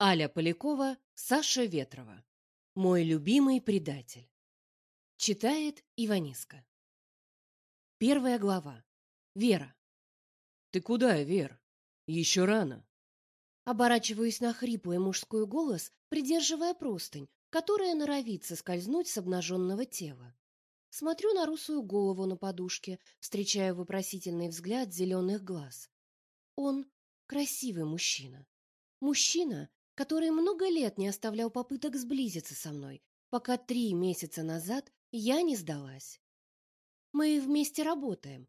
Аля Полякова, Саша Ветрова. Мой любимый предатель. Читает Иваниска. Первая глава. Вера. Ты куда, Вер? Еще рано. Оборачиваюсь на хриплый мужской голос, придерживая простынь, которая норовит соскользнуть с обнаженного тела. Смотрю на русую голову на подушке, встречая вопросительный взгляд зеленых глаз. Он красивый мужчина. Мужчина, который много лет не оставлял попыток сблизиться со мной, пока три месяца назад я не сдалась. Мы вместе работаем.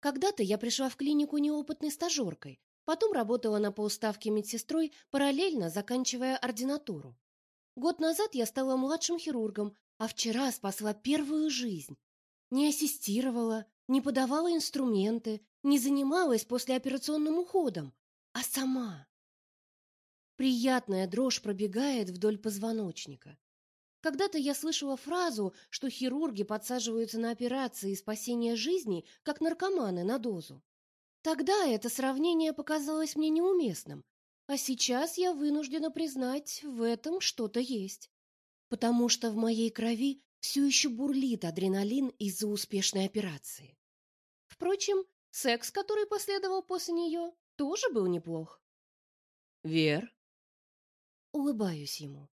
Когда-то я пришла в клинику неопытной стажеркой, потом работала на полставки медсестрой, параллельно заканчивая ординатуру. Год назад я стала младшим хирургом, а вчера спасла первую жизнь. Не ассистировала, не подавала инструменты, не занималась послеоперационным уходом, а сама. Приятная дрожь пробегает вдоль позвоночника. Когда-то я слышала фразу, что хирурги подсаживаются на операции спасения жизни, как наркоманы на дозу. Тогда это сравнение показалось мне неуместным, а сейчас я вынуждена признать, в этом что-то есть. Потому что в моей крови все еще бурлит адреналин из-за успешной операции. Впрочем, секс, который последовал после нее, тоже был неплох. Вер, Улыбаюсь ему.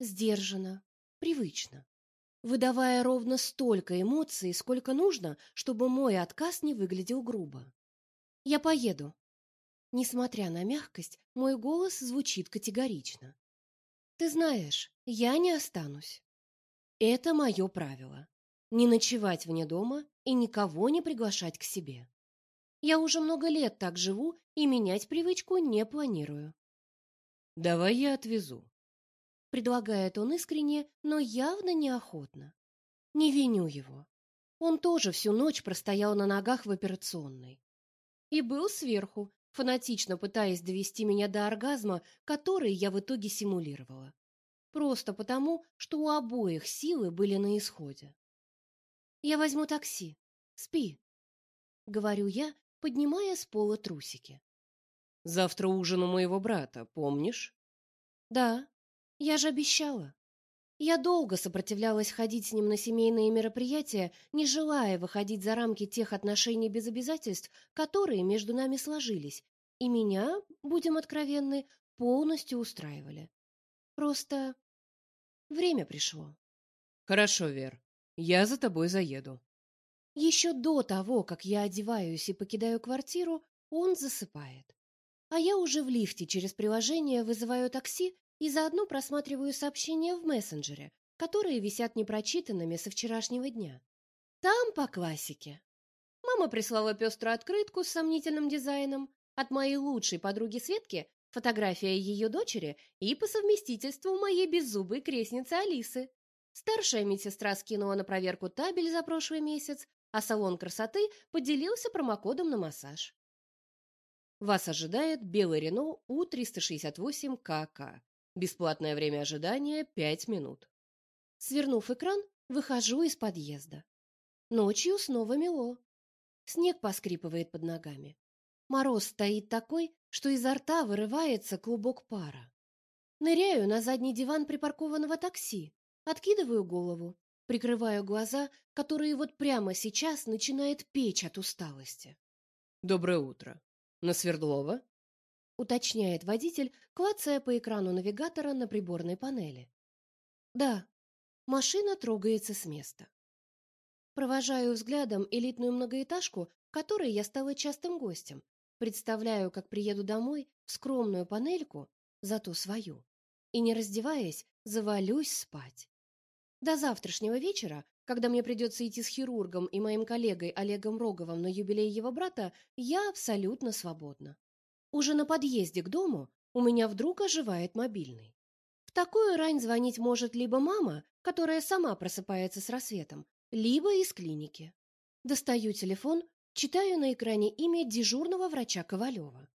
Сдержанно, привычно, выдавая ровно столько эмоций, сколько нужно, чтобы мой отказ не выглядел грубо. Я поеду. Несмотря на мягкость, мой голос звучит категорично. Ты знаешь, я не останусь. Это мое правило. Не ночевать вне дома и никого не приглашать к себе. Я уже много лет так живу и менять привычку не планирую. Давай я отвезу. Предлагает он искренне, но явно неохотно. Не виню его. Он тоже всю ночь простоял на ногах в операционной. И был сверху, фанатично пытаясь довести меня до оргазма, который я в итоге симулировала. Просто потому, что у обоих силы были на исходе. «Я возьму такси. Спи», — говорю я, поднимая с пола трусики. Завтра ужин у моего брата, помнишь? Да, я же обещала. Я долго сопротивлялась ходить с ним на семейные мероприятия, не желая выходить за рамки тех отношений без обязательств, которые между нами сложились, и меня, будем откровенны, полностью устраивали. Просто время пришло. Хорошо, Вер. Я за тобой заеду. Еще до того, как я одеваюсь и покидаю квартиру, он засыпает. А я уже в лифте через приложение вызываю такси и заодно просматриваю сообщения в мессенджере, которые висят непрочитанными со вчерашнего дня. Там по классике. Мама прислала пеструю открытку с сомнительным дизайном от моей лучшей подруги Светки, фотография ее дочери и по совместительству моей беззубой крестницы Алисы. Старшая медсестра скинула на проверку табель за прошлый месяц, а салон красоты поделился промокодом на массаж. Вас ожидает белый Рено У-368КК. Бесплатное время ожидания 5 минут. Свернув экран, выхожу из подъезда. Ночью снова мело. Снег поскрипывает под ногами. Мороз стоит такой, что изо рта вырывается клубок пара. Ныряю на задний диван припаркованного такси, откидываю голову, прикрываю глаза, которые вот прямо сейчас начинает печь от усталости. Доброе утро. На Свердлова? уточняет водитель, клацая по экрану навигатора на приборной панели. Да. Машина трогается с места. Провожаю взглядом элитную многоэтажку, которой я стала частым гостем. Представляю, как приеду домой в скромную панельку, зато свою, и не раздеваясь, завалюсь спать. До завтрашнего вечера когда мне придется идти с хирургом и моим коллегой Олегом Роговым на юбилей его брата, я абсолютно свободна. Уже на подъезде к дому у меня вдруг оживает мобильный. В такую рань звонить может либо мама, которая сама просыпается с рассветом, либо из клиники. Достаю телефон, читаю на экране имя дежурного врача Ковалева.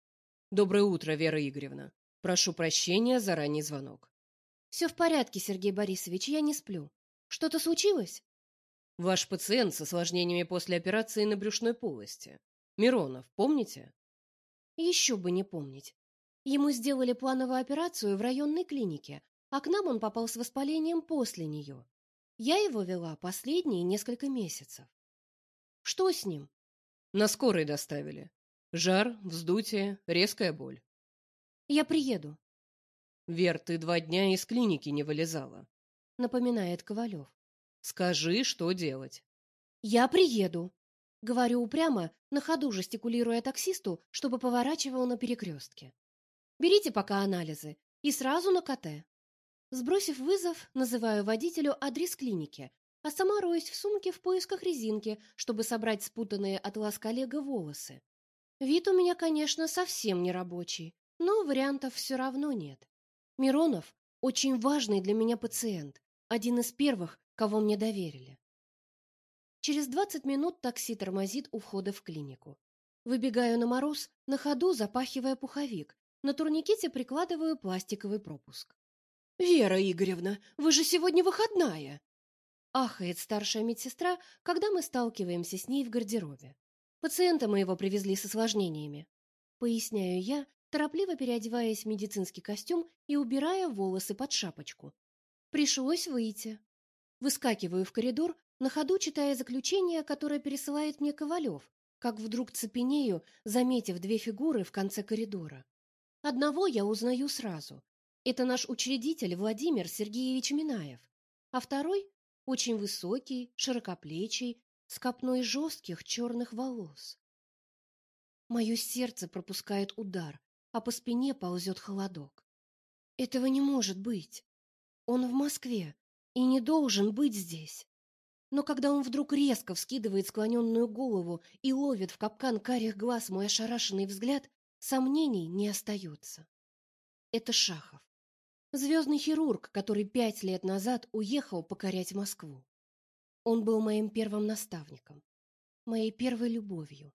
Доброе утро, Вера Игоревна. Прошу прощения за ранний звонок. Все в порядке, Сергей Борисович, я не сплю. Что-то случилось? Ваш пациент с осложнениями после операции на брюшной полости. Миронов, помните? Еще бы не помнить. Ему сделали плановую операцию в районной клинике, а к нам он попал с воспалением после нее. Я его вела последние несколько месяцев. Что с ним? На скорой доставили. Жар, вздутие, резкая боль. Я приеду. Вер, ты два дня из клиники не вылезала. Напоминает Ковалев. Скажи, что делать. Я приеду. Говорю упрямо, на ходу жестикулируя таксисту, чтобы поворачивал на перекрестке. Берите пока анализы и сразу на КТ. Сбросив вызов, называю водителю адрес клиники, а сама роюсь в сумке в поисках резинки, чтобы собрать спутанные от лаз коллега волосы. Вид у меня, конечно, совсем не рабочий, но вариантов все равно нет. Миронов – очень важный для меня пациент, один из первых, кого мне доверили. Через 20 минут такси тормозит у входа в клинику. Выбегаю на мороз, на ходу запахивая пуховик, на турникете прикладываю пластиковый пропуск. «Вера Игоревна, вы же сегодня выходная!» Ахает старшая медсестра, когда мы сталкиваемся с ней в гардеробе. Пациента моего привезли с осложнениями. Поясняю я, торопливо переодеваясь в медицинский костюм и убирая волосы под шапочку. Пришлось выйти. Выскакиваю в коридор, на ходу читая заключение, которое пересылает мне Ковалев, как вдруг цепенею, заметив две фигуры в конце коридора. Одного я узнаю сразу. Это наш учредитель Владимир Сергеевич Минаев. А второй – очень высокий, широкоплечий, с копной жестких черных волос. Мое сердце пропускает удар, а по спине ползет холодок. Этого не может быть. Он в Москве и не должен быть здесь. Но когда он вдруг резко вскидывает склоненную голову и ловит в капкан карих глаз мой ошарашенный взгляд, Сомнений не остается. Это Шахов. Звездный хирург, который пять лет назад уехал покорять Москву. Он был моим первым наставником, моей первой любовью,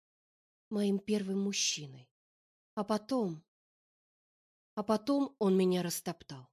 моим первым мужчиной. А потом... А потом он меня растоптал.